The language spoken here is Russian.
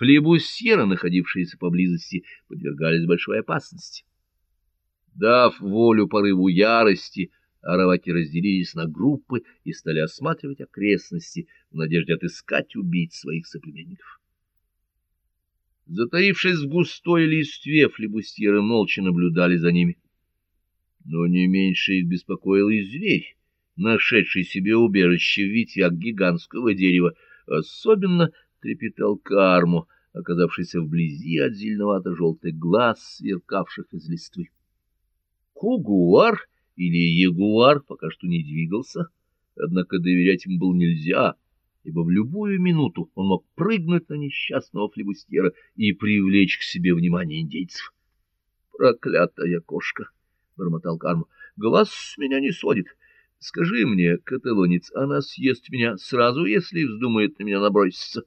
Флебусьеры, находившиеся поблизости, подвергались большой опасности. Дав волю порыву ярости, араваки разделились на группы и стали осматривать окрестности в надежде отыскать убийц своих соплеменников. Затаившись в густой листве, флебустьеры молча наблюдали за ними. Но не меньше их беспокоил и зверь, нашедший себе убежище в ветвях гигантского дерева, особенно трепетал карму, оказавшийся вблизи от зеленовато-желтых глаз, сверкавших из листвы. Кугуар или ягуар пока что не двигался, однако доверять ему было нельзя, ибо в любую минуту он мог прыгнуть на несчастного флебустьера и привлечь к себе внимание индейцев. «Проклятая кошка!» — бормотал Карма. «Глаз с меня не сводит. Скажи мне, каталонец, она съест меня сразу, если вздумает на меня наброситься?»